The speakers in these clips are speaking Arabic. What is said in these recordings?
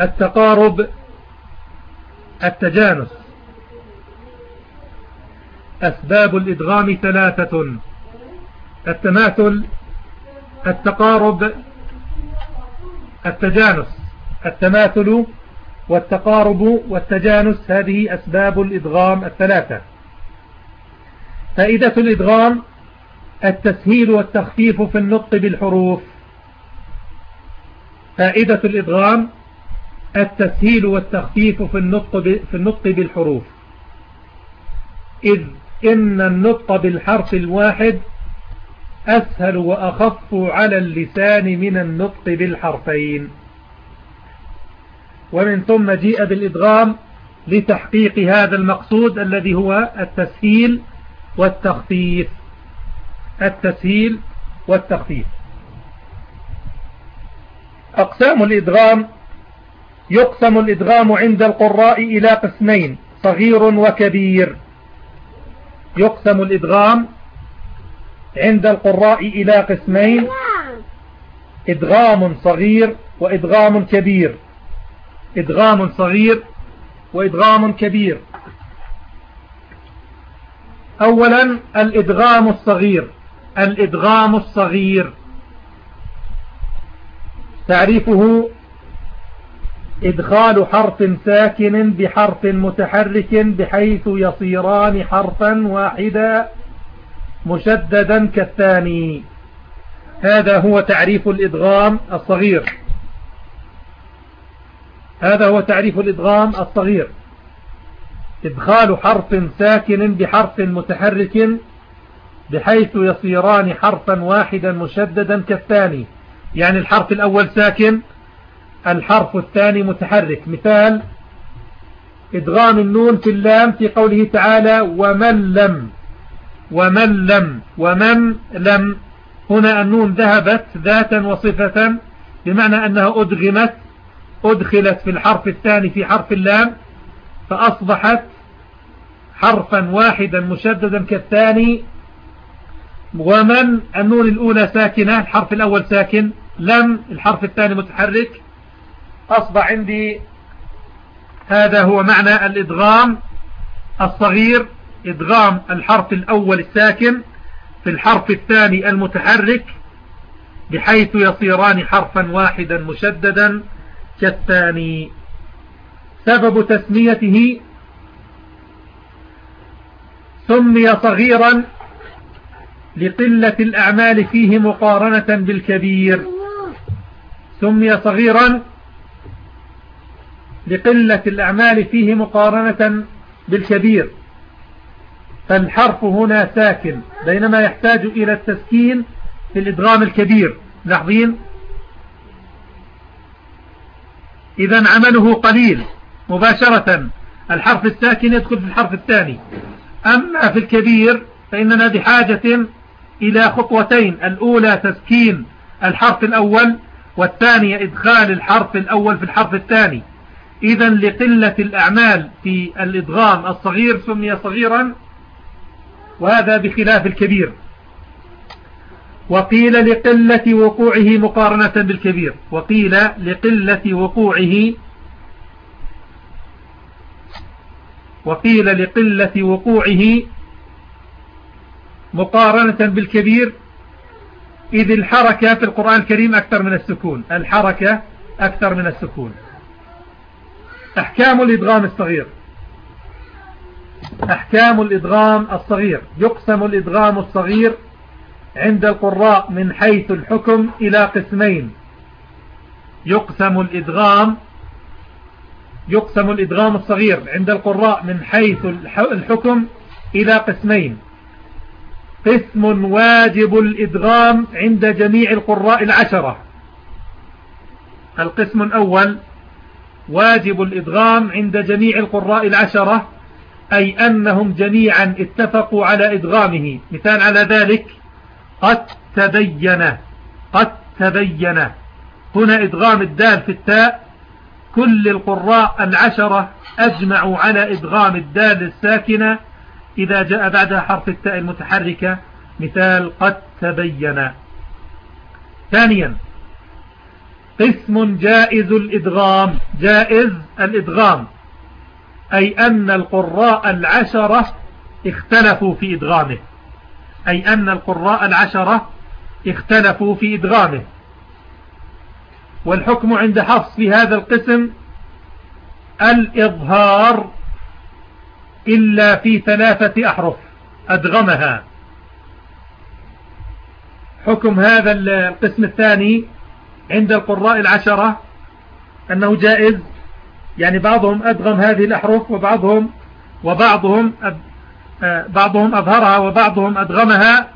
التقارب التجانس. أسباب الإدغام ثلاثة. التماثل التقارب التجانس. التماثل والتقارب والتجانس هذه أسباب الإدغام الثلاثة. فائدة الإدغام التسهيل والتخفيف في النطق بالحروف. فائدة الإدغام التسهيل والتخفيف في النطق, في النطق بالحروف. إذ إن النطق بالحرف الواحد أسهل وأخف على اللسان من النطق بالحرفين. ومن ثم جيء بالإدغام لتحقيق هذا المقصود الذي هو التسهيل والتخفيف. التسهيل والتخفيف. أقسام الإدغام يقسم الإدغام عند القراء إلى قسمين صغير وكبير. يقسم الإدغام عند القراء إلى قسمين إدغام صغير وإدغام كبير. إدغام صغير وإدغام كبير. أولا الإدغام الصغير. الإدغام الصغير. تعريفه إدخال حرف ساكن بحرف متحرك بحيث يصيران حرفا واحدا مشددا كالثاني. هذا هو تعريف الإدغام الصغير. هذا هو تعريف الإدغام الصغير. إدخال حرف ساكن بحرف متحرك بحيث يصيران حرفا واحدا مشددا كالثاني. يعني الحرف الأول ساكن الحرف الثاني متحرك. مثال إدغام النون في اللام في قوله تعالى ومن لم ومن لم ومن لم. هنا النون ذهبت ذاتا وصفة بمعنى أنها أدغمت أدخلت في الحرف الثاني في حرف اللام فأصبحت حرفا واحدا مشددا كالثاني. ومن النون الأولى ساكنة الحرف الأول ساكن لم الحرف الثاني متحرك. أصبح عندي هذا هو معنى الإدغام الصغير إدغام الحرف الأول الساكن في الحرف الثاني المتحرك بحيث يصيران حرفا واحدا مشددا كالثاني. سبب تسميته سمي صغيرا لقلة الأعمال فيه مقارنة بالكبير. سمي صغيرا لقلة الأعمال فيه مقارنة بالكبير. فالحرف هنا ساكن بينما يحتاج إلى التسكين في الإدغام الكبير. لاحظين؟ إذا عمله قليل مباشرة. الحرف الساكن يدخل في الحرف الثاني. أما في الكبير فإننا بحاجة إلى خطوتين. الأولى تسكين الحرف الأول والثانية إدخال الحرف الأول في الحرف الثاني. إذا لقلة الأعمال في الإدغام الصغير سمي صغيرا وهذا بخلاف الكبير. وقيل لقلة وقوعه مقارنة بالكبير. وقيل لقلة وقوعه وقيل لقلة وقوعه مقارنة بالكبير إذ الحركة في القرآن الكريم أكثر من السكون. الحركة أكثر من السكون. أحكام الإدغام الصغير. أحكام الإدغام الصغير. يقسم الإدغام الصغير عند القراء من حيث الحكم إلى قسمين. يقسم الإدغام يقسم الإدغام الصغير عند القراء من حيث الحكم إلى قسمين. قسم واجب الإدغام عند جميع القراء العشرة. القسم الأول واجب الإدغام عند جميع القراء العشرة أي أنهم جميعا اتفقوا على إدغامه. مثال على ذلك قد تبين قد تبين. هنا إدغام الدال في التاء. كل القراء العشرة أجمعوا على إدغام الدال الساكنة. إذا جاء بعدها حرف التاء المتحركة مثال قد تبين. ثانيا قسم جائز الإدغام. جائز الإدغام. أي أن القراء العشرة اختلفوا في إدغامه. أي أن القراء العشرة اختلفوا في إدغامه. والحكم عند حفص في هذا القسم الإظهار إلا في ثلاثة أحرف. أدغمها. حكم هذا القسم الثاني عند القراء العشرة أنه جائز يعني بعضهم أدغم هذه الأحرف وبعضهم وبعضهم آه، بعضهم أظهرها وبعضهم أدغمها.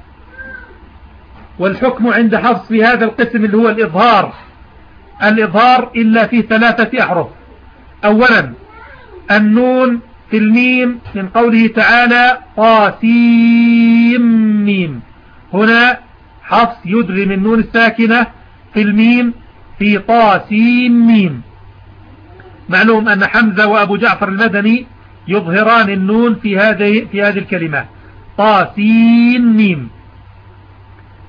والحكم عند حفص في هذا القسم اللي هو الإظهار الإظهار إلا في ثلاثة أحرف. أولا النون في الميم من قوله تعالى طاسيم ميم هنا حفص يدغم النون الساكنة في الميم في طاسيم ميم. معلوم أن حمزة وأبو جعفر المدني يظهران النون في هذه في هذه الكلمات طاسين ميم.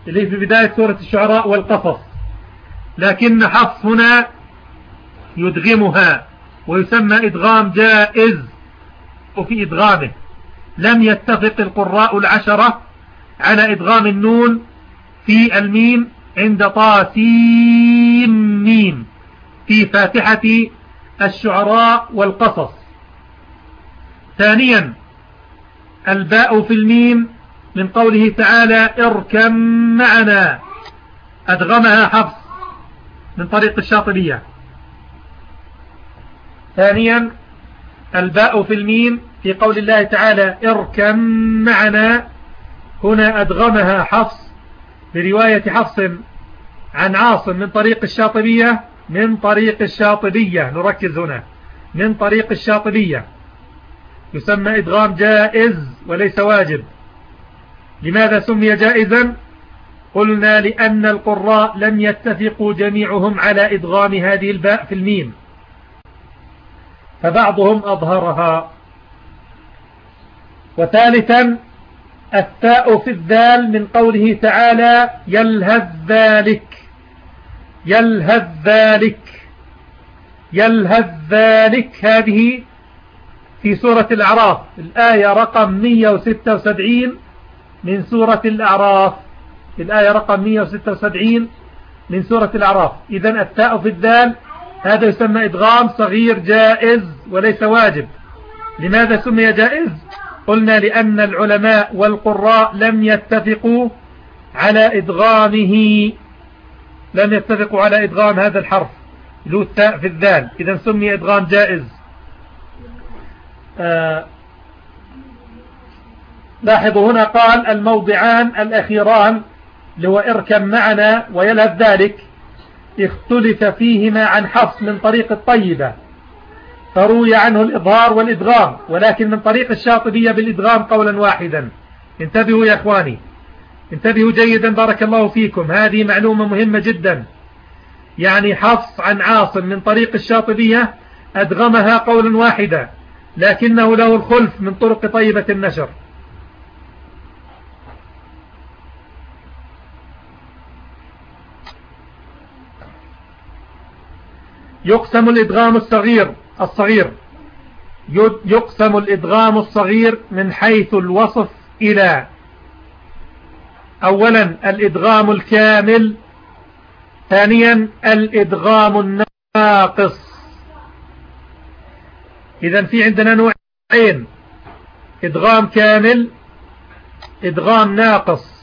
اللي في بداية سورة الشعراء والقصص. لكن حفص هنا يدغمها ويسمى إدغام جائز. وفي إدغامه لم يتفق القراء العشرة على إدغام النون في الميم عند طاسيم ميم في فاتحة الشعراء والقصص. ثانيا الباء في الميم من قوله تعالى اركم معنا. أدغمها حفص من طريق الشاطبية. ثانيا الباء في الميم في قول الله تعالى اركم معنا. هنا أدغمها حفص برواية حفص عن عاصم من طريق الشاطبية من طريق الشاطبية. نركز هنا. من طريق الشاطبية. يسمى إدغام جائز وليس واجب. لماذا سمي جائزا؟ قلنا لأن القراء لم يتفقوا جميعهم على إدغام هذه الباء في الميم. فبعضهم أظهرها. وثالثا التاء في الذال من قوله تعالى يلهذ ذلك يلهث ذلك يلهث ذلك. هذه في سورة الأعراف الآية رقم 176 من سورة الأعراف الآية رقم 176 من سورة الأعراف. إذا التاء في الذال هذا يسمى إدغام صغير جائز وليس واجب. لماذا سمي جائز؟ قلنا لأن العلماء والقراء لم يتفقوا على إدغامه لم يتفقوا على إدغام هذا الحرف له التاء في الذال. إذا سمي إدغام جائز. آه لاحظوا هنا قال الموضعان الأخيران لو اركب معنا ويلهب ذلك. اختلف فيهما عن حفص من طريق الطيبة. فروي عنه الإظهار والإدغام ولكن من طريق الشاطبية بالإدغام قولا واحدا. انتبهوا يا أخواني. انتبهوا جيدا بارك الله فيكم. هذه معلومة مهمة جدا. يعني حفص عن عاصم من طريق الشاطبية أدغمها قولا واحدا لكنه له الخلف من طرق طيبة النشر. يقسم الإدغام الصغير الصغير. يقسم الإدغام الصغير من حيث الوصف إلى أولا الإدغام الكامل ثانيا الإدغام الناقص. إذا في عندنا نوعين إدغام كامل إدغام ناقص.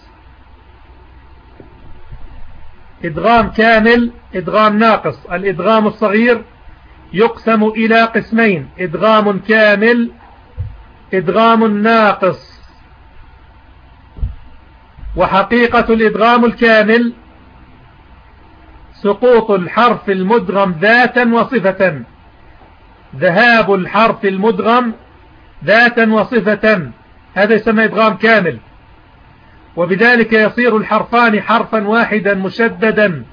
إدغام كامل إدغام ناقص. الإدغام الصغير يقسم إلى قسمين. إدغام كامل إدغام ناقص. وحقيقة الإدغام الكامل سقوط الحرف المدغم ذاتا وصفة. ذهاب الحرف المدغم ذاتا وصفة. هذا يسمى إدغام كامل. وبذلك يصير الحرفان حرفا واحدا مشددا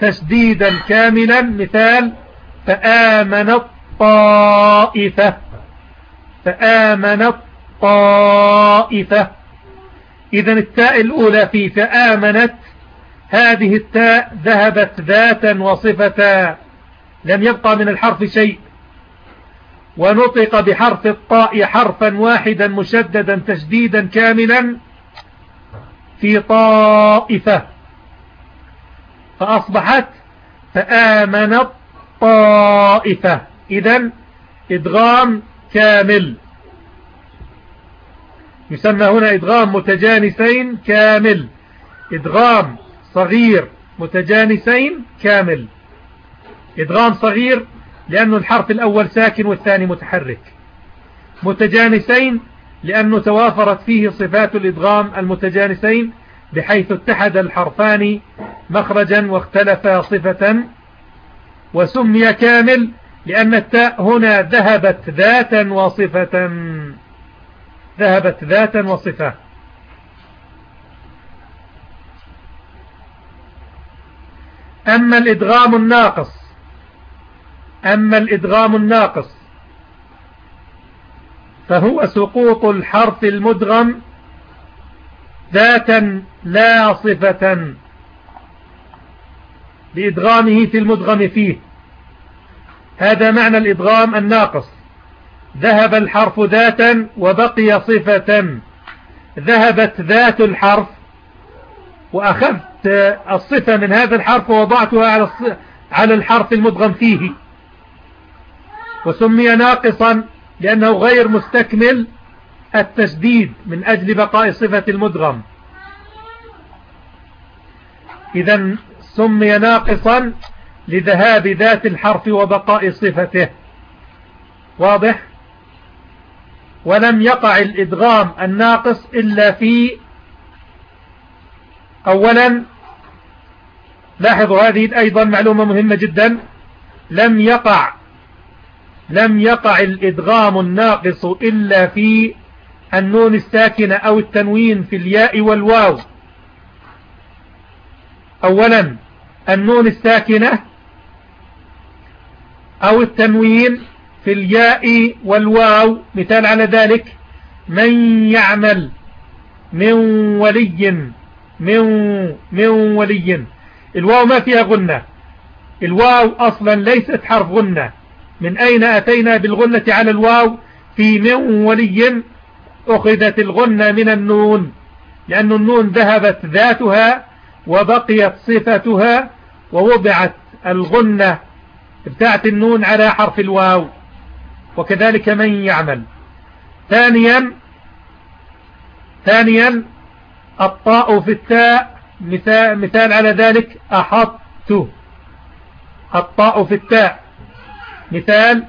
تشديدا كاملا. مثال فآمنت طائفة فآمنت طائفة إذا التاء الأولى في فآمنت هذه التاء ذهبت ذاتا وصفة لم يبقى من الحرف شيء. ونطق بحرف الطاء حرفا واحدا مشددا تشديدا كاملا في طائفة. فأصبحت فآمنت طائفة. إذا إدغام كامل. يسمى هنا إدغام متجانسين كامل. إدغام صغير متجانسين كامل. إدغام صغير لأنه الحرف الأول ساكن والثاني متحرك. متجانسين لأنه توافرت فيه صفات الإدغام المتجانسين بحيث اتحد الحرفان مخرجا واختلفا صفة وسمي كامل لأن التاء هنا ذهبت ذاتا وصفة. ذهبت ذاتا وصفة. أما الإدغام الناقص أما الإدغام الناقص فهو سقوط الحرف المدغم ذاتا لا صفة. لإدغامه في المدغم فيه. هذا معنى الإدغام الناقص. ذهب الحرف ذاتا وبقي صفة. ذهبت ذات الحرف وأخذت الصفة من هذا الحرف ووضعتها على الحرف المدغم فيه. وسمي ناقصا لأنه غير مستكمل التشديد من أجل بقاء صفة المدغم. إذا سمي ناقصا لذهاب ذات الحرف وبقاء صفته. واضح؟ ولم يقع الإدغام الناقص إلا في أولا لاحظوا هذه أيضا معلومة مهمة جدا لم يقع لم يقع الإدغام الناقص إلا في النون الساكنة أو التنوين في الياء والواو. أولا النون الساكنة أو التنوين في الياء والواو مثال على ذلك من يعمل من ولي من, من ولي. الواو ما فيها غنة. الواو أصلا ليست حرف غنة. من أين أتينا بالغنة على الواو؟ في من ولي أخذت الغنة من النون لأن النون ذهبت ذاتها وبقيت صفتها ووضعت الغنة بتاعت النون على حرف الواو وكذلك من يعمل. ثانيا ثانيا الطاء في التاء مثال, مثال على ذلك أحطت. الطاء في التاء مثال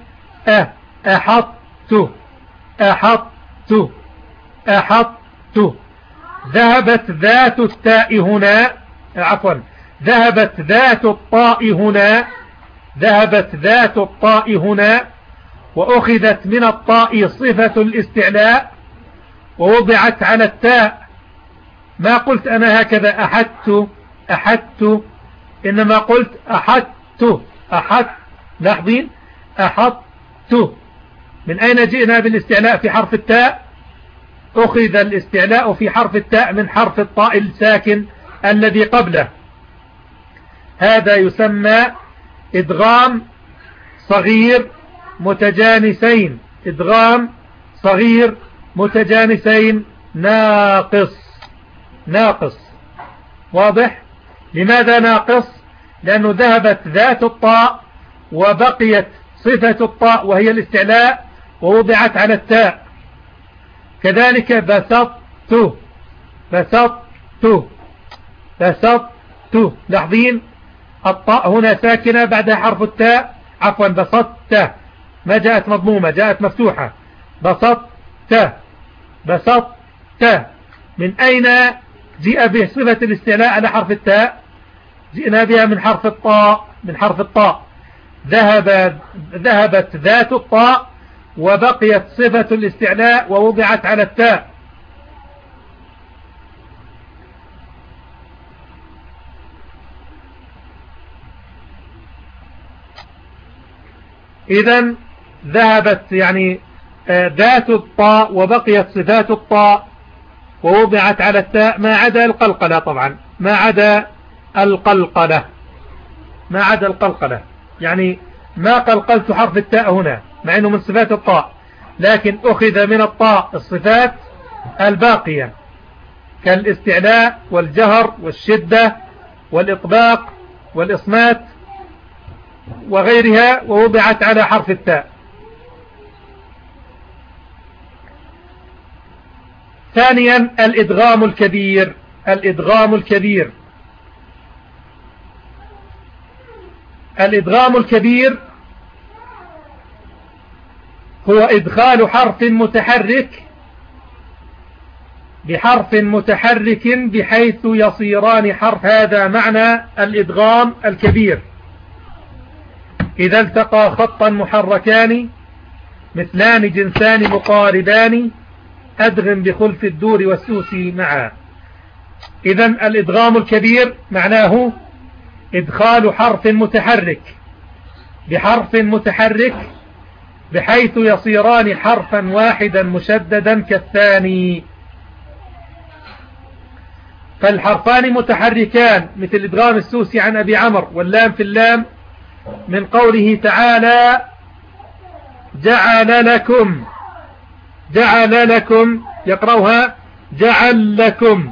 أه أحطت أحطت أحطت. ذهبت ذات التاء هنا عفوا. ذهبت ذات الطاء هنا ذهبت ذات الطاء هنا وأخذت من الطاء صفة الاستعلاء ووضعت على التاء. ما قلت أنا هكذا أحدت أحدت. إنما قلت أحدت أحدت لاحظين؟ أحدت. من أين جئنا بالاستعلاء في حرف التاء؟ أخذ الاستعلاء في حرف التاء من حرف الطاء الساكن. الذي قبله. هذا يسمى إدغام صغير متجانسين. إدغام صغير متجانسين. ناقص. ناقص. واضح؟ لماذا ناقص؟ لأنه ذهبت ذات الطاء وبقيت صفة الطاء وهي الاستعلاء ووضعت على التاء. كذلك بسطت. بسطت. بسطت لاحظين؟ الطاء هنا ساكنة بعدها حرف التاء. عفوا بسطت. ما جاءت مضمومة جاءت مفتوحة. بسطت. بسطت. من أين جاء به صفة الاستعلاء على حرف التاء؟ جئنا بها من حرف الطاء من حرف الطاء. ذهب ذهبت ذات الطاء وبقيت صفة الاستعلاء ووضعت على التاء. إذا ذهبت يعني آه، ذات الطاء وبقيت صفات الطاء ووضعت على التاء ما عدا القلقلة طبعا ما عدا القلقلة ما عدا القلقلة. يعني ما قلقلت حرف التاء هنا مع أنه من صفات الطاء لكن أخذ من الطاء الصفات الباقية كالاستعلاء والجهر والشدة والإطباق والإصمات وغيرها ووضعت على حرف التاء. ثانيا الإدغام الكبير الإدغام الكبير. الإدغام الكبير هو إدخال حرف متحرك بحرف متحرك بحيث يصيران حرف هذا معنى الإدغام الكبير. إذا التقى خطا محركان مثلان جنسان مقاربان أدغم بخلف الدور والسوس معا. إذا الإدغام الكبير معناه إدخال حرف متحرك. بحرف متحرك بحيث يصيران حرفا واحدا مشددا كالثاني. فالحرفان متحركان مثل إدغام السوسي عن أبي عمر واللام في اللام من قوله تعالى جعل لكم جعل لكم يقرأها جعل لكم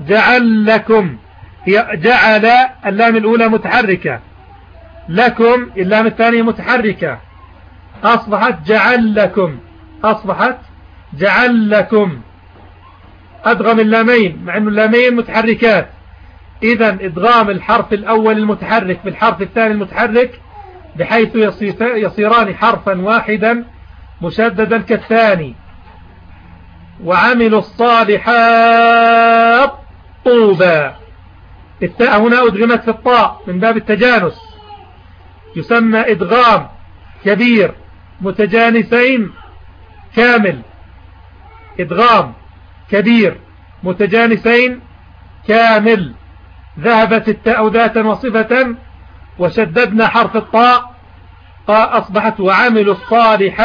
جعل لكم هي جعل اللام الأولى متحركة لكم اللام الثانية متحركة أصبحت جعل لكم أصبحت جعل لكم أدغم اللامين مع أن اللامين متحركات. إذا إدغام الحرف الأول المتحرك بالحرف الثاني المتحرك بحيث يصيران حرفا واحدا مشددا كالثاني. وعملوا الصالحات طوبى. التاء هنا أدغمت في الطاء من باب التجانس. يسمى إدغام كبير متجانسين كامل. إدغام كبير متجانسين كامل. ذهبت التاء ذاتا وصفة وشددنا حرف الطاء أصبحت وعملوا الصالحات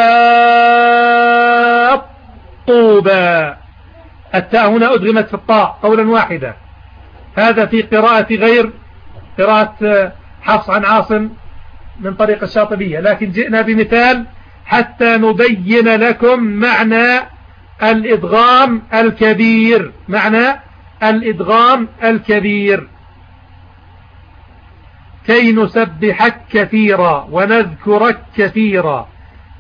طوبى. التاء هنا أدغمت في الطاء قولا واحدا. هذا في قراءة غير قراءة حفص عن عاصم من طريق الشاطبية لكن جئنا بمثال حتى نبين لكم معنى الإدغام الكبير. معنى الإدغام الكبير. كي نسبحك كثيرا ونذكرك كثيرا.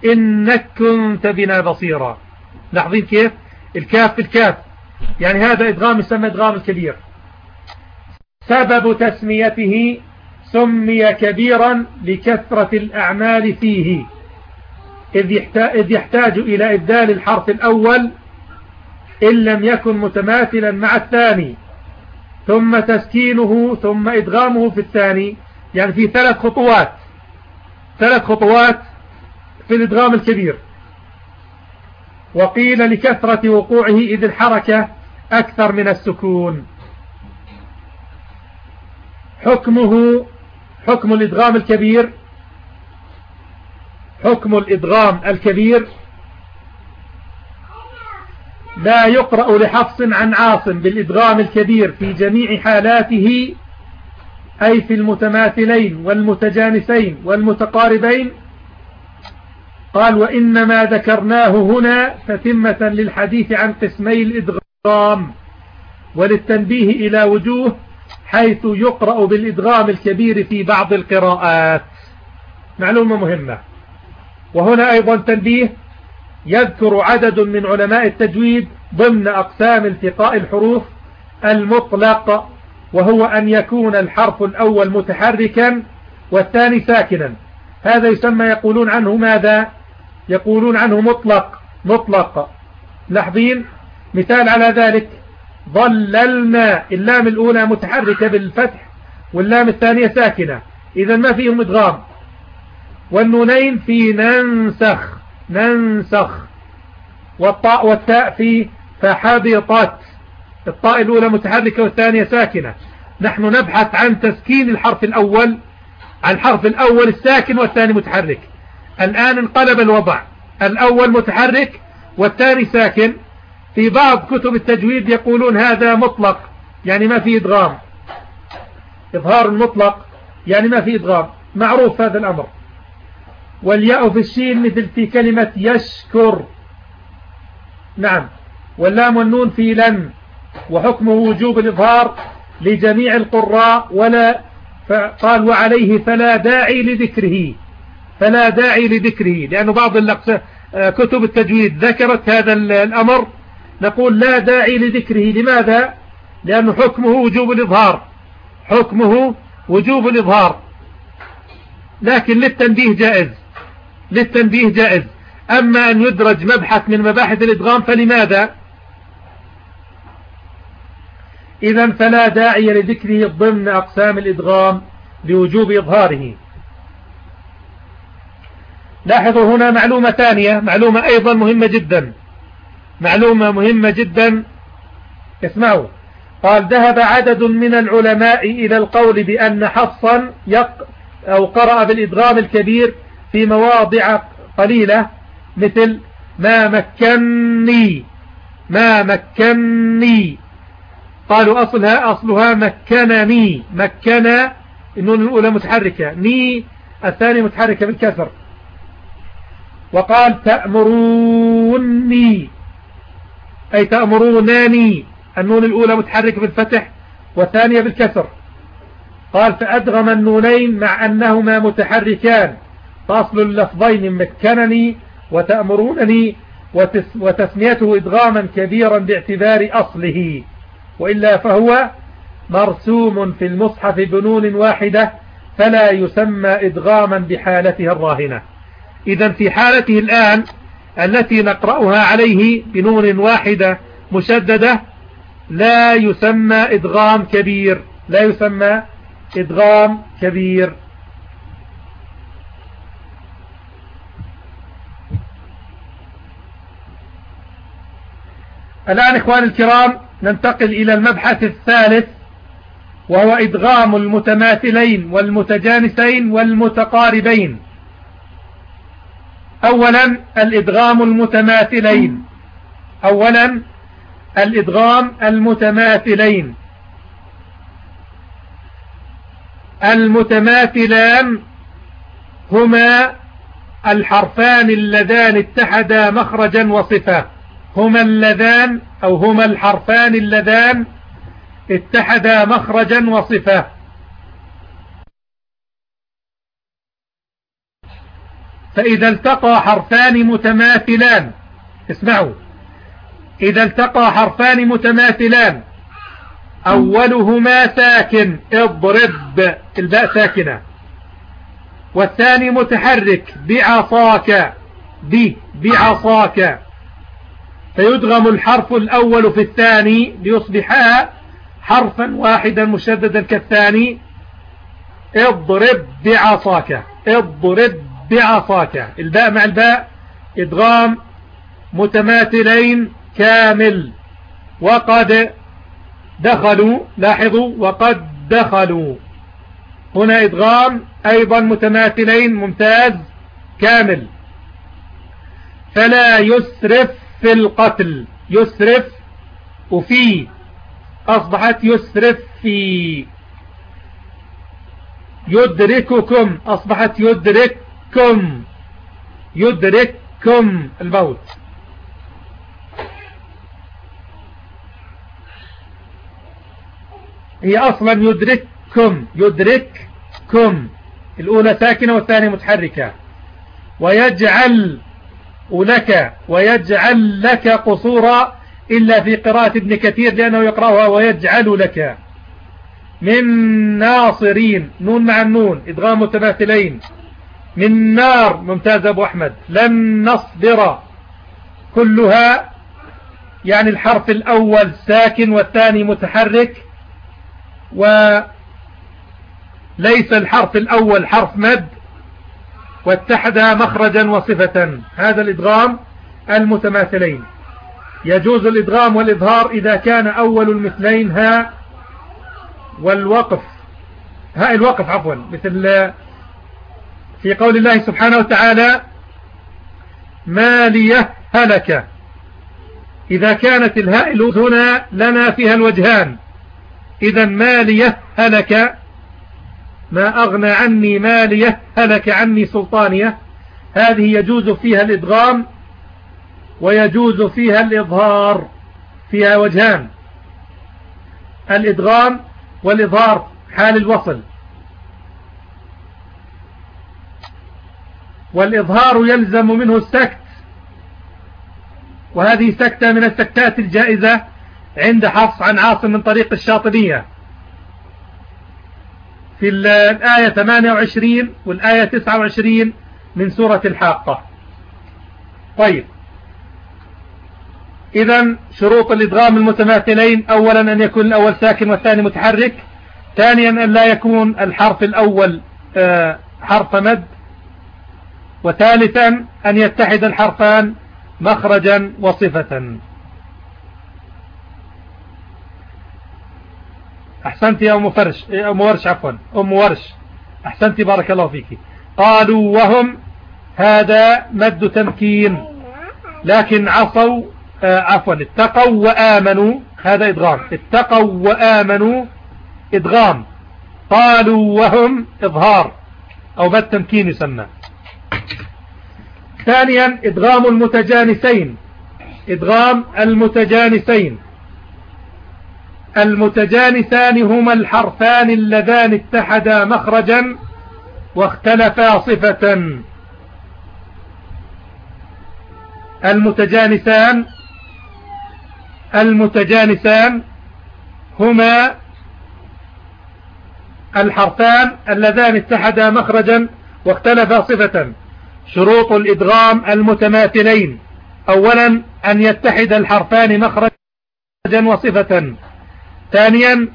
إنك كنت بنا بصيرا. لاحظين كيف؟ الكاف في الكاف. يعني هذا إدغام يسمى إدغام الكبير. سبب تسميته سمي كبيرا لكثرة الأعمال فيه. إذ يحتاج إلى إبدال الحرف الأول إن لم يكن متماثلا مع الثاني. ثم تسكينه ثم إدغامه في الثاني. يعني في ثلاث خطوات ثلاث خطوات في الإدغام الكبير. وقيل لكثرة وقوعه إذ الحركة أكثر من السكون. حكمه حكم الإدغام الكبير حكم الإدغام الكبير لا يقرأ لحفص عن عاصم بالإدغام الكبير في جميع حالاته أي في المتماثلين والمتجانسين والمتقاربين. قال وإنما ذكرناه هنا فتمة للحديث عن قسمي الإدغام وللتنبيه إلى وجوه حيث يقرأ بالإدغام الكبير في بعض القراءات. معلومة مهمة. وهنا أيضا تنبيه يذكر عدد من علماء التجويد ضمن أقسام التقاء الحروف المطلق وهو أن يكون الحرف الأول متحركا والثاني ساكنا. هذا يسمى يقولون عنه ماذا؟ يقولون عنه مطلق مطلق. لاحظين؟ مثال على ذلك. ظللنا. اللام الأولى متحركة بالفتح واللام الثانية ساكنة. إذا ما فيهم إدغام؟ والنونين في ننسخ ننسخ. والطاء والتاء في فحبطت. الطاء الأولى متحركة والثانية ساكنة. نحن نبحث عن تسكين الحرف الأول الحرف الأول الساكن والثاني متحرك. الآن انقلب الوضع. الأول متحرك والثاني ساكن. في بعض كتب التجويد يقولون هذا مطلق يعني ما في إدغام. إظهار المطلق يعني ما في إدغام. معروف هذا الأمر. والياء في الشين مثل في كلمة يشكر. نعم. واللام والنون في لن. وحكمه وجوب الإظهار لجميع القراء ولا قال وعليه فلا داعي لذكره فلا داعي لذكره لأن بعض كتب التجويد ذكرت هذا الأمر نقول لا داعي لذكره لماذا؟ لأن حكمه وجوب الإظهار حكمه وجوب الإظهار لكن للتنبيه جائز للتنبيه جائز أما أن يدرج مبحث من مباحث الإدغام فلماذا؟ إذا فلا داعي لذكره ضمن أقسام الإدغام لوجوب إظهاره. لاحظوا هنا معلومة ثانية معلومة أيضا مهمة جدا. معلومة مهمة جدا. اسمعوا. قال ذهب عدد من العلماء إلى القول بأن حفصا يق أو قرأ بالإدغام الكبير في مواضع قليلة مثل ما مكني ما مكني قالوا أصلها أصلها مكنني مكن النون الأولى متحركة. ني الثانية متحركة بالكسر. وقال تأمروني. أي تأمرونني. النون الأولى متحركة بالفتح والثانية بالكسر. قال فأدغم النونين مع أنهما متحركان. فأصل اللفظين مكنني وتأمرونني وتسميته إدغاما كبيرا باعتبار أصله. وإلا فهو مرسوم في المصحف بنون واحدة فلا يسمى إدغاما بحالته الراهنة. إذا في حالته الآن التي نقرأها عليه بنون واحدة مشددة لا يسمى إدغام كبير لا يسمى إدغام كبير. الآن إخواني الكرام ننتقل إلى المبحث الثالث وهو إدغام المتماثلين والمتجانسين والمتقاربين. أولا الإدغام المتماثلين. أولا الإدغام المتماثلين. المتماثلان هما الحرفان اللذان اتحدا مخرجا وصفا. هما اللذان أو هما الحرفان اللذان اتحدا مخرجا وصفا. فإذا التقى حرفان متماثلان اسمعوا إذا التقى حرفان متماثلان أولهما ساكن اضرب الباء ساكنة. والثاني متحرك بعصاك ب بعصاك. فيدغم الحرف الأول في الثاني ليصبحا حرفا واحدا مشددا كالثاني. اضرب بعصاك اضرب بعصاك. الباء مع الباء إدغام متماثلين كامل. وقد دخلوا لاحظوا وقد دخلوا. هنا إدغام أيضا متماثلين ممتاز كامل. فلا يسرف في القتل يسرف وفي أصبحت يسرف في يدرككم أصبحت يدرككم يدرككم الموت. هي أصلا يدرككم يدرككم. الأولى ساكنة والثانية متحركة. ويجعل لك ويجعل لك قصورا إلا في قراءة ابن كثير لأنه يقرأها ويجعل لك. من ناصرين نون مع النون إدغام متماثلين. من نار ممتاز أبو أحمد. لن نصبر. كلها يعني الحرف الأول ساكن والثاني متحرك. وليس الحرف الأول حرف مد. واتحدا مخرجا وصفة. هذا الإدغام المتماثلين. يجوز الإدغام والإظهار إذا كان أول المثلين. ها والوقف. هاء الوقف عفوا مثل في قول الله سبحانه وتعالى ما ليهلك إذا كانت الهاء هنا لنا فيها الوجهان. إذا ما ليهلك ما أغنى عني مالية هلك عني سلطانية. هذه يجوز فيها الإدغام ويجوز فيها الإظهار فيها وجهان. الإدغام والإظهار حال الوصل. والإظهار يلزم منه السكت. وهذه سكتة من السكتات الجائزة عند حفص عن عاصم من طريق الشاطبية. في الآية 28 والآية 29 من سورة الحاقة. طيب. إذا شروط الإدغام المتماثلين أولا أن يكون الأول ساكن والثاني متحرك ثانيا أن لا يكون الحرف الأول آه، حرف مد وثالثا أن يتحد الحرفان مخرجا وصفة أحسنت يا أم فرش إيه، أم ورش عفوا أم ورش. أحسنت بارك الله فيك. قالوا وهم هذا مد تمكين. لكن عصوا آه عفوا اتقوا وآمنوا. هذا إدغام. اتقوا وآمنوا. إدغام. قالوا وهم إظهار. أو مد تمكين يسمى. ثانيا إدغام المتجانسين. إدغام المتجانسين. المتجانسان هما الحرفان اللذان اتحدا مخرجا واختلفا صفة. المتجانسان المتجانسان هما الحرفان اللذان اتحدا مخرجا واختلفا صفة. شروط الإدغام المتماثلين. أولا أن يتحد الحرفان مخرجا وصفة. ثانيا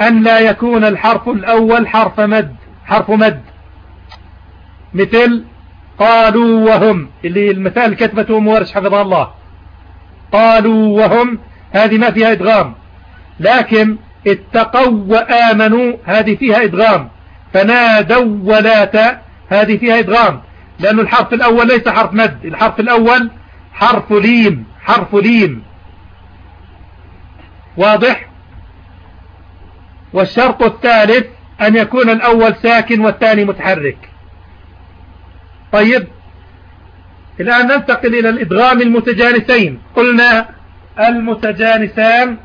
أن لا يكون الحرف الأول حرف مد حرف مد. مثل قالوا وهم اللي المثال كتبته مورش حفظها الله. قالوا وهم هذه ما فيها إدغام. لكن اتقوا وآمنوا هذه فيها إدغام. فنادوا ولات هذه فيها إدغام. لأن الحرف الأول ليس حرف مد الحرف الأول حرف ليم حرف ليم. واضح؟ والشرط الثالث أن يكون الأول ساكن والثاني متحرك. طيب الآن ننتقل إلى الإدغام المتجانسين. قلنا المتجانسان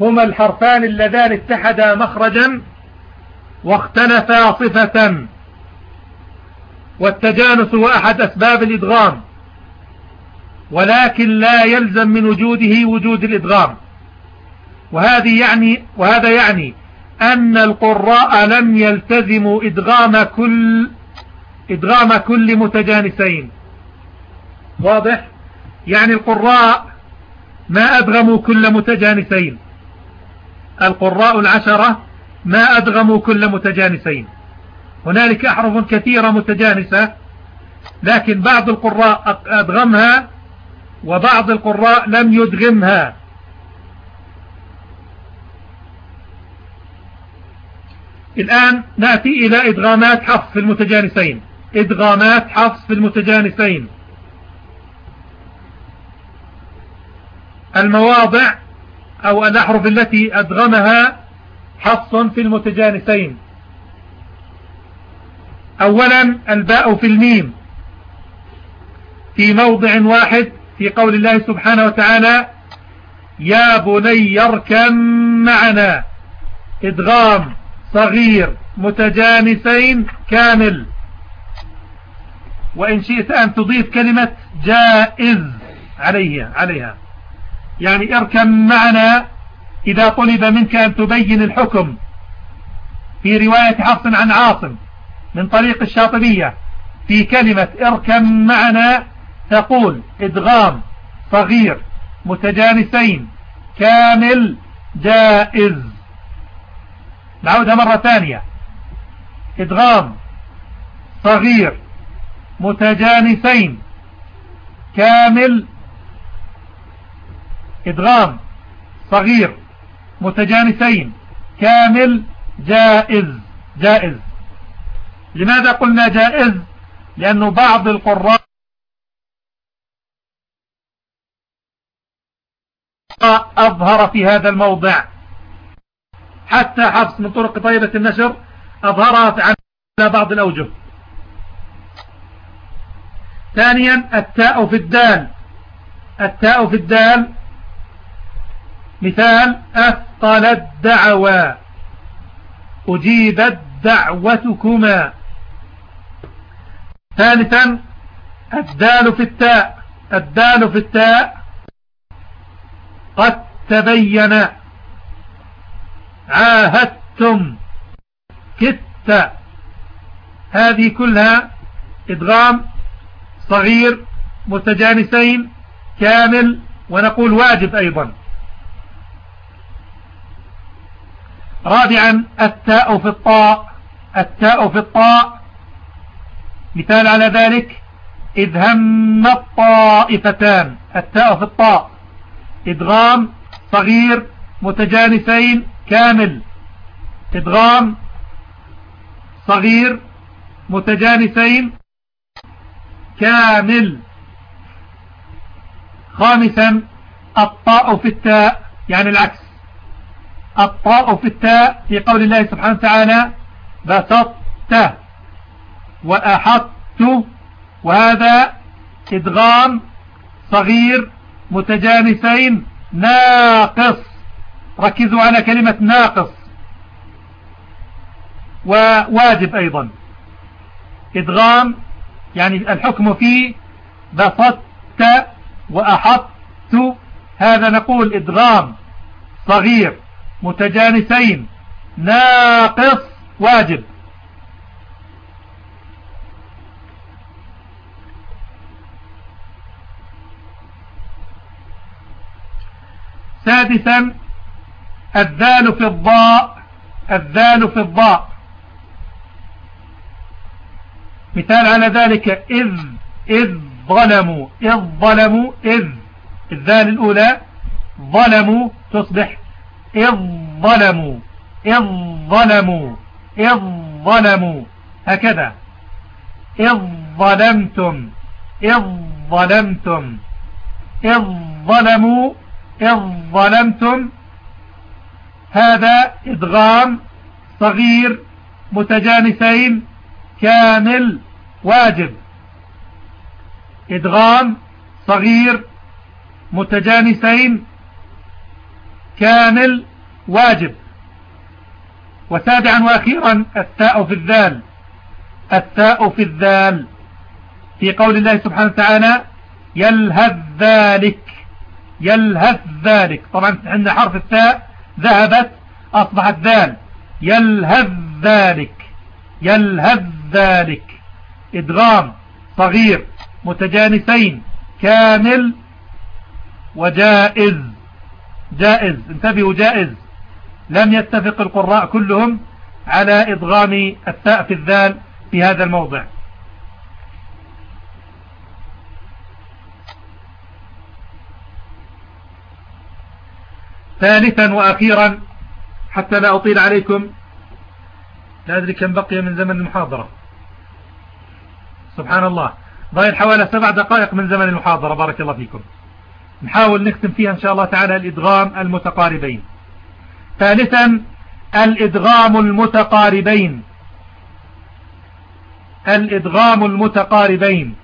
هما الحرفان اللذان اتحدا مخرجا واختلفا صفة. والتجانس هو أحد أسباب الإدغام ولكن لا يلزم من وجوده وجود الإدغام. وهذه يعني وهذا يعني أن القراء لم يلتزموا إدغام كل إدغام كل متجانسين. واضح؟ يعني القراء ما أدغموا كل متجانسين. القراء العشرة ما أدغموا كل متجانسين. هنالك أحرف كثيرة متجانسة لكن بعض القراء أدغمها وبعض القراء لم يدغمها. الآن نأتي إلى إدغامات حفص في المتجانسين. إدغامات حفص في المتجانسين. المواضع أو الأحرف التي أدغمها حفص في المتجانسين. أولا الباء في الميم. في موضع واحد في قول الله سبحانه وتعالى يا بني اركم معنا. إدغام. صغير متجانسين كامل. وإن شئت أن تضيف كلمة جائز عليها عليها. يعني اركم معنا إذا طلب منك أن تبين الحكم. في رواية حفص عن عاصم من طريق الشاطبية في كلمة اركم معنا تقول إدغام صغير متجانسين كامل جائز. نعودها مرة ثانية. إدغام صغير متجانسين. كامل إدغام صغير متجانسين. كامل جائز. جائز. لماذا قلنا جائز؟ لأنه بعض القراء أظهر في هذا الموضع. حتى حفص من طرق طيبة النشر أظهرها على بعض الأوجه. ثانيا التاء في الدال. التاء في الدال مثال أثقل الدعوى أجيبت دعوتكما. ثالثا الدال في التاء. الدال في التاء قد تبين عاهدتم. كت هذه كلها إدغام صغير متجانسين كامل ونقول واجب أيضا. رابعا التاء في الطاء. التاء في الطاء. مثال على ذلك إذ هم الطائفتان. التاء في الطاء. إدغام صغير متجانسين كامل إدغام صغير متجانسين كامل. خامسا الطاء في التاء يعني العكس. الطاء في التاء في قول الله سبحانه وتعالى بسطت وأحطت وهذا إدغام صغير متجانسين ناقص. ركزوا على كلمة ناقص. وواجب أيضا. إدغام يعني الحكم فيه بسطت وأحطت. هذا نقول إدغام صغير متجانسين ناقص واجب. سادسا الذال في الضاء الذال في الضاء. مثال على ذلك إذ إذ ظلموا إذ ظلموا إذ. الذال الأولى ظلموا تصبح. إذ ظلموا إذ ظلموا إذ ظلموا. هكذا. إذ ظلمتم إذ ظلمتم. إذ ظلموا إذ ظلمتم. هذا إدغام صغير متجانسين كامل واجب. إدغام صغير متجانسين كامل واجب. وسابعا وأخيرا التاء في الذال. التاء في الذال في قول الله سبحانه وتعالى يلهث ذلك يلهث ذلك. طبعا عندنا حرف التاء ذهبت أصبحت ذال يلهث ذلك يلهث ذلك. إدغام صغير متجانسين كامل وجائز. جائز انتبهوا جائز. لم يتفق القراء كلهم على إضغام التاء في الذال في هذا الموضع. ثالثا وأخيرا حتى لا أطيل عليكم. لا أدري كم بقي من زمن المحاضرة. سبحان الله. ضايل حوالي سبع دقائق من زمن المحاضرة بارك الله فيكم. نحاول نختم فيها إن شاء الله تعالى الإدغام المتقاربين. ثالثا الإدغام المتقاربين. الإدغام المتقاربين.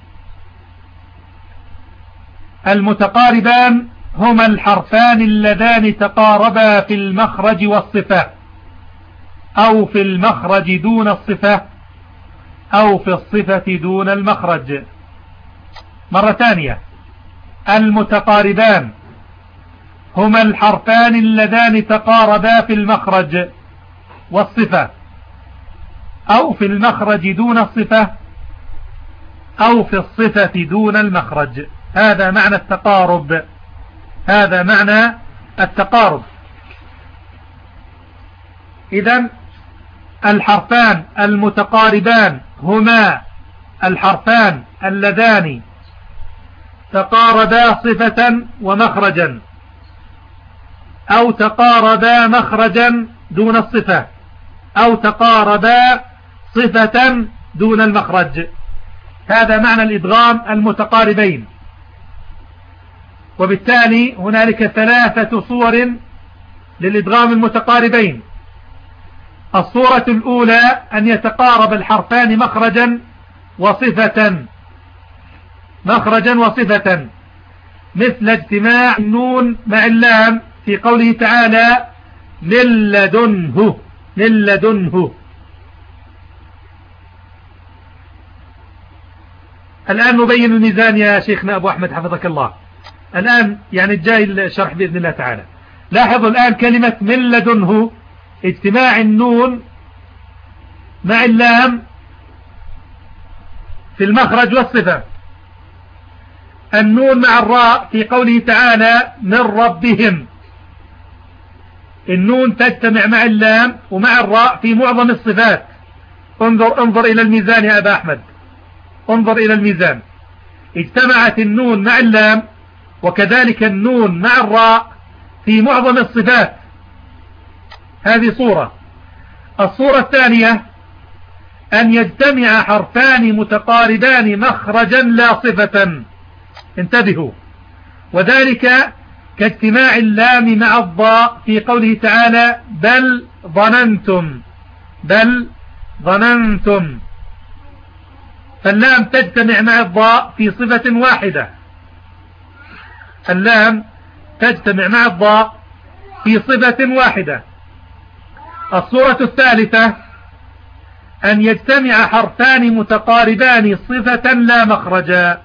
المتقاربان هما الحرفان اللذان تقاربا في المخرج والصفة أو في المخرج دون الصفة أو في الصفة دون المخرج. مرة ثانية. المتقاربان. هما الحرفان اللذان تقاربا في المخرج والصفة أو في المخرج دون الصفة أو في الصفة دون المخرج. هذا معنى التقارب. هذا معنى التقارب. إذا الحرفان المتقاربان هما الحرفان اللذان تقاربا صفة ومخرجا أو تقاربا مخرجا دون الصفة أو تقاربا صفة دون المخرج. هذا معنى الإدغام المتقاربين. وبالتالي هنالك ثلاثة صور للإدغام المتقاربين. الصورة الأولى أن يتقارب الحرفان مخرجا وصفة مخرجا وصفة مثل اجتماع النون مع اللام في قوله تعالى للدنه للدنه. الآن نبين الميزان يا شيخنا أبو أحمد حفظك الله. الآن يعني الجاي الشرح بإذن الله تعالى. لاحظوا الآن كلمة من لدنه اجتماع النون مع اللام في المخرج والصفة. النون مع الراء في قوله تعالى من ربهم. النون تجتمع مع اللام ومع الراء في معظم الصفات. انظر انظر إلى الميزان يا أبا أحمد. انظر إلى الميزان. اجتمعت النون مع اللام وكذلك النون مع الراء في معظم الصفات. هذه صورة. الصورة الثانية أن يجتمع حرفان متقاربان مخرجا لا صفة. انتبهوا. وذلك كاجتماع اللام مع الضاء في قوله تعالى بل ظننتم بل ظننتم. فاللام تجتمع مع الضاء في صفة واحدة. اللام تجتمع مع الضاء في صفة واحدة. الصورة الثالثة أن يجتمع حرفان متقاربان صفة لا مخرجا.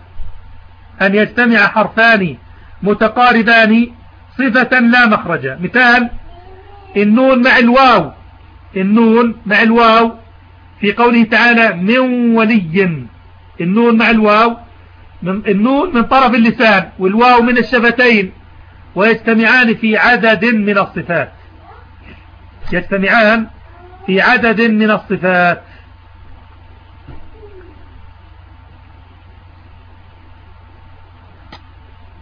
أن يجتمع حرفان متقاربان صفة لا مخرجا. مثال النون مع الواو. النون مع الواو في قوله تعالى من ولي. النون مع الواو النون من طرف اللسان والواو من الشفتين ويجتمعان في عدد من الصفات. يجتمعان في عدد من الصفات.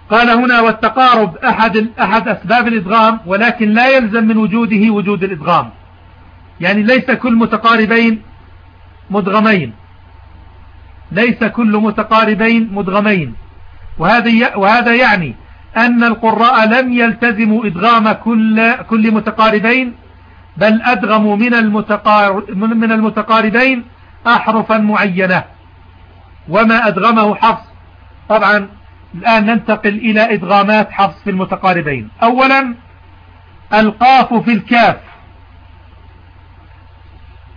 قال هنا والتقارب أحد, أحد أسباب الإدغام ولكن لا يلزم من وجوده وجود الإدغام. يعني ليس كل متقاربين مدغمين. ليس كل متقاربين مدغمين. وهذا يعني أن القراء لم يلتزموا إدغام كل, كل متقاربين بل أدغموا من, من المتقاربين أحرفا معينة. وما أدغمه حفص طبعا الآن ننتقل إلى إدغامات حفص في المتقاربين. أولا القاف في الكاف.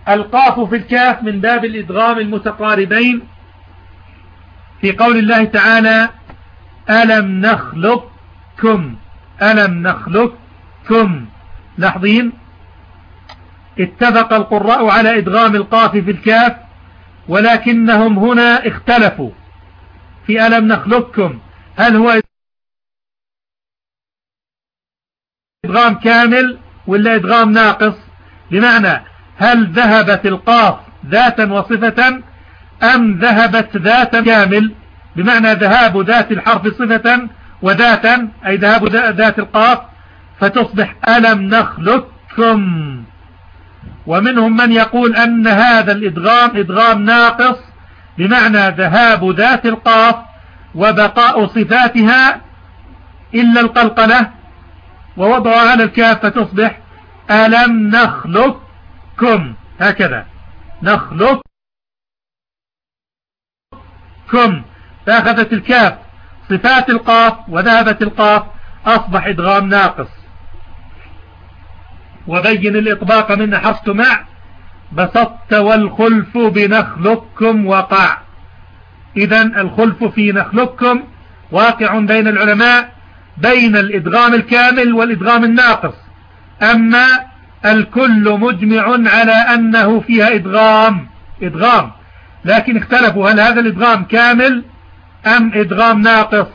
القاف في الكاف من باب الإدغام المتقاربين في قول الله تعالى ألم نخلقكم ألم نخلقكم. لاحظين؟ اتفق القراء على إدغام القاف في الكاف ولكنهم هنا اختلفوا في ألم نخلقكم. هل هو إدغام كامل ولا إدغام ناقص؟ بمعنى هل ذهبت القاف ذاتا وصفة أم ذهبت ذاتا كامل بمعنى ذهاب ذات الحرف صفة وذاتا أي ذهاب ذات القاف فتصبح ألم نخلقكم. ومنهم من يقول أن هذا الإدغام إدغام ناقص بمعنى ذهاب ذات القاف وبقاء صفاتها إلا القلقلة ووضع على الكاف فتصبح ألم نخلقكم. هكذا. نخلقكم فأخذت الكاف صفات القاف وذهبت القاف أصبح إدغام ناقص. وبين الإطباق من حفظت مع بسطت والخلف بنخلقكم وقع. إذا الخلف في نخلقكم واقع بين العلماء بين الإدغام الكامل والإدغام الناقص. أما الكل مجمع على أنه فيها إدغام إدغام. لكن اختلفوا هل هذا الإدغام كامل أم إدغام ناقص.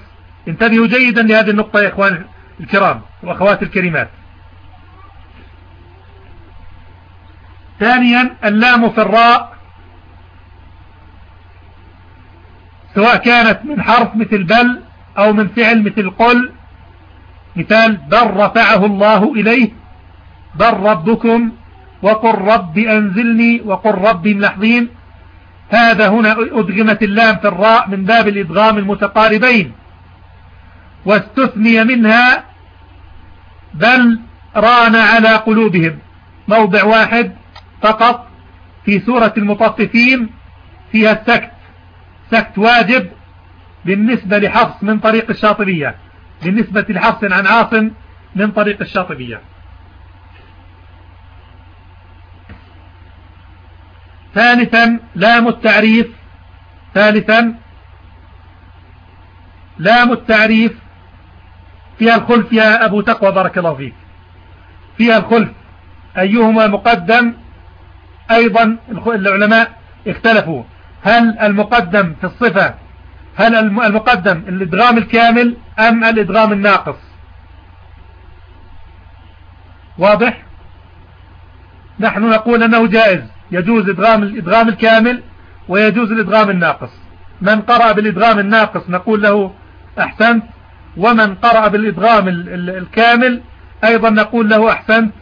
انتبهوا جيدا لهذه النقطة يا إخوان الكرام وأخوات الكريمات. ثانيا اللام في الراء سواء كانت من حرف مثل بل أو من فعل مثل قل. مثال بل رفعه الله إليه بل ربكم وقل رب أنزلني وقل رب ملاحظين هذا هنا أدغمت اللام في الراء من باب الإدغام المتقاربين. واستثني منها بل ران على قلوبهم. موضع واحد فقط في سورة المطففين فيها السكت. سكت واجب بالنسبة لحفص من طريق الشاطبية. بالنسبة لحفص عن عاصم من طريق الشاطبية. ثالثا لام التعريف ثالثا لام التعريف فيها الخلف يا أبو تقوى بارك الله فيك. فيها الخلف أيهما مقدم؟ أيضا العلماء اختلفوا. هل المقدم في الصفة هل المقدم الإدغام الكامل أم الإدغام الناقص؟ واضح؟ نحن نقول أنه جائز. يجوز إدغام الإدغام الكامل ويجوز الإدغام الناقص. من قرأ بالإدغام الناقص نقول له أحسنت ومن قرأ بالإدغام الكامل أيضا نقول له أحسنت.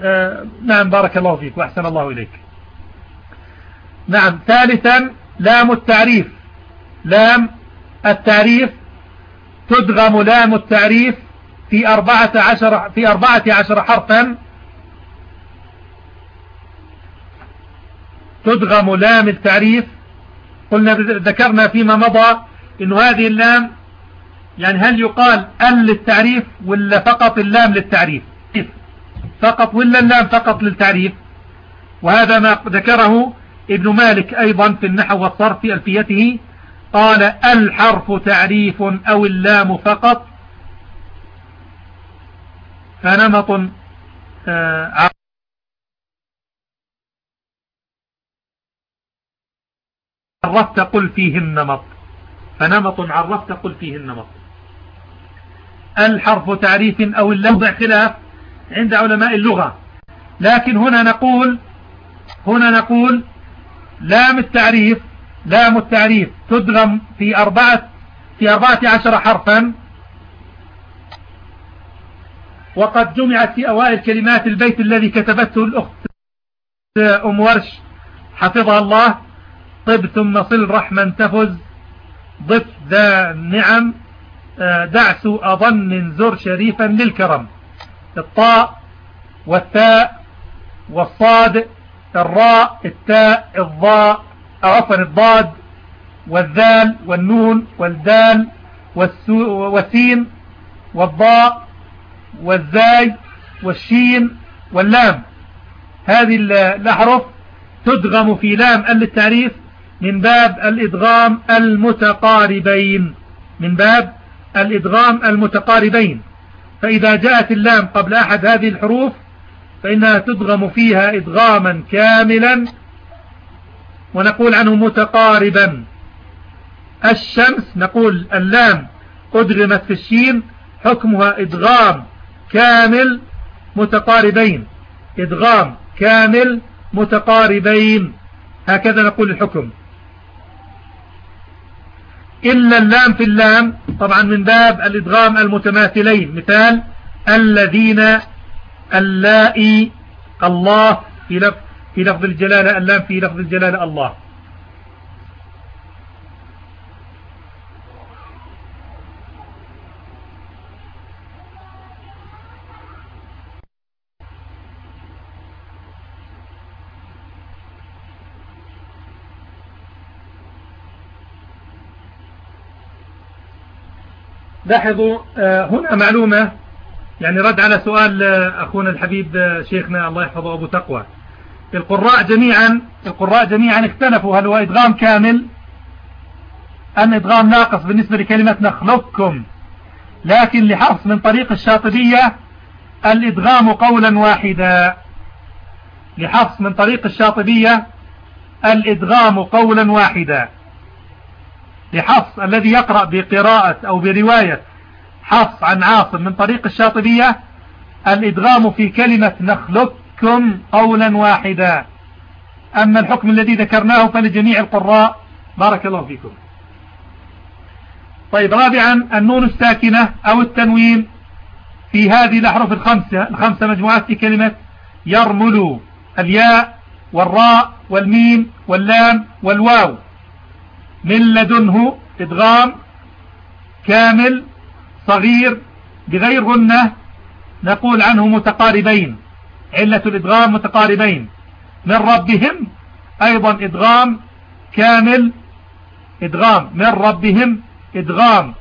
آه نعم بارك الله فيك وأحسن الله إليك. نعم ثالثا لام التعريف. لام التعريف تدغم لام التعريف في أربعة عشر, في أربعة عشر حرفا تدغم لام التعريف. قلنا ذكرنا فيما مضى إن هذه اللام يعني هل يقال ال للتعريف ولا فقط اللام للتعريف؟ فقط ولا اللام فقط للتعريف؟ وهذا ما ذكره ابن مالك أيضا في النحو والصرف في ألفيته. قال الحرف تعريف أو اللام فقط. فنمط آه عرفت قل فيه النمط فنمط عرفت قل فيه النمط الحرف تعريف أو اللفظ خلاف عند علماء اللغة. لكن هنا نقول هنا نقول لام التعريف لام التعريف تدغم في أربعة في أربعة عشر حرفا. وقد جمعت في أوائل كلمات البيت الذي كتبته الأخت أم ورش حفظها الله. طب ثم صل رحما تفز. ضف ذا نعم آه، دعس أظن زر شريفا للكرم. الطاء والثاء والصاد الراء التاء الضاء عفوا الضاد والذال والنون والدال والسين والضاء والزاي والشين واللام. هذه الأحرف تدغم في لام التعريف من باب الإدغام المتقاربين. من باب الإدغام المتقاربين. فإذا جاءت اللام قبل أحد هذه الحروف فإنها تدغم فيها إدغاما كاملا ونقول عنه متقاربا. الشمس نقول اللام أدغمت في الشين حكمها إدغام كامل متقاربين. إدغام كامل متقاربين. هكذا نقول الحكم. إلا اللام في اللام طبعا من باب الإدغام المتماثلين. مثال الذين اللائي الله في لفظ الجلالة اللام في لفظ الجلالة الله. لاحظوا آه، هنا معلومة يعني رد على سؤال آه، أخونا الحبيب آه، شيخنا الله يحفظه أبو تقوى. القراء جميعا القراء جميعا اختلفوا هل هو إدغام كامل أم إدغام ناقص بالنسبة لكلمة نخلقكم. لكن لحفص من طريق الشاطبية الإدغام قولا واحدا. لحفص من طريق الشاطبية الإدغام قولا واحدا. لحفص الذي يقرأ بقراءة أو برواية حفص عن عاصم من طريق الشاطبية الإدغام في كلمة نخلقكم قولا واحدا. أما الحكم الذي ذكرناه فلجميع القراء بارك الله فيكم. طيب رابعا النون الساكنة أو التنوين. في هذه الأحرف الخمسة الخمسة مجموعات في كلمة يرمل الياء والراء والميم واللام والواو. من لدنه إدغام كامل صغير بغير غنة نقول عنه متقاربين. علة الإدغام متقاربين. من ربهم أيضا إدغام كامل إدغام. من ربهم إدغام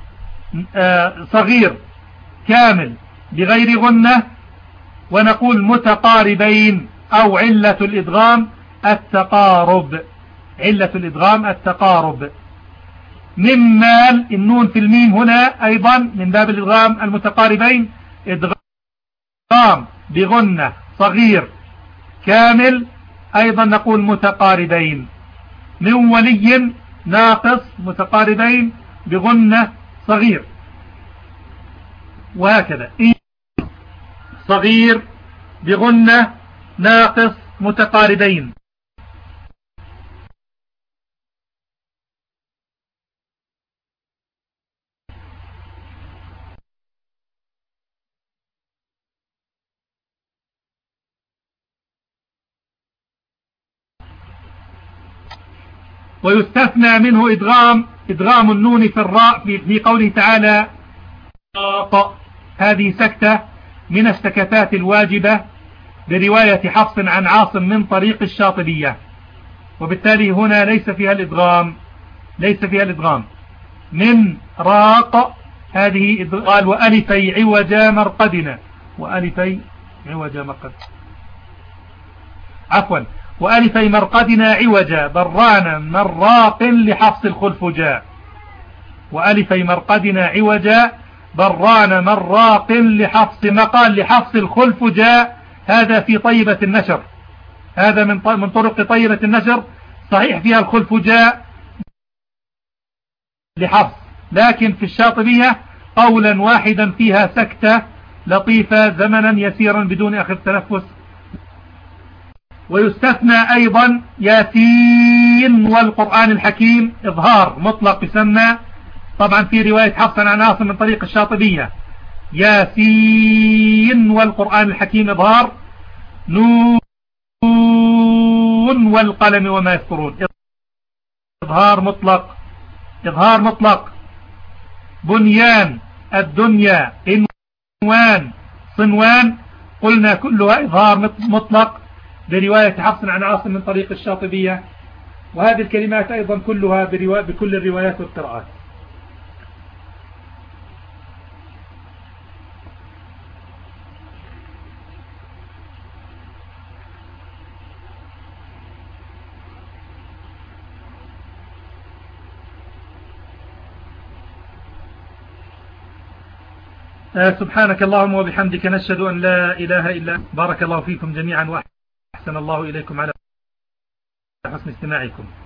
آه، صغير كامل بغير غنة ونقول متقاربين أو علة الإدغام التقارب. علة الإدغام التقارب. مال النون في الميم هنا أيضا من باب الإدغام المتقاربين. إدغام بغنة صغير كامل أيضا نقول متقاربين. من ولي ناقص متقاربين بغنة صغير. وهكذا. صغير بغنة ناقص متقاربين. ويستثنى منه إدغام إدغام النون في الراء في, قوله تعالى هذه سكتة من السكتات الواجبة برواية حفص عن عاصم من طريق الشاطبية. وبالتالي هنا ليس فيها الإدغام ليس فيها الإدغام. من راق هذه قال وألفي عوجا مرقدنا. وألفي عوجا مرقدنا. عفوا. وألفي مرقدنا عوجا برانا مراق لحفص الخلف جاء وألفي مرقدنا عوجا برانا مراق لحفص مقال لحفص الخلف جاء هذا في طيبة النشر. هذا من من طرق طيبة النشر. صحيح فيها الخلف جاء لحفص لكن في الشاطبية قولا واحدا فيها سكتة لطيفة زمنا يسيرا بدون أخذ تنفس. ويستثنى أيضا ياسين والقرآن الحكيم إظهار مطلق يسمى. طبعا في رواية حفص عن عاصم من طريق الشاطبية. ياسين والقرآن الحكيم إظهار. نون والقلم وما يذكرون إظهار مطلق. إظهار مطلق. بنيان. الدنيا. عنوان صنوان. قلنا كلها إظهار مطلق. برواية حفص عن عاصم من طريق الشاطبية. وهذه الكلمات أيضا كلها بكل الروايات والقراءات. آه، سبحانك اللهم وبحمدك نشهد أن لا إله إلا بارك الله فيكم جميعا. وأحسن الله إليكم على حسن استماعكم.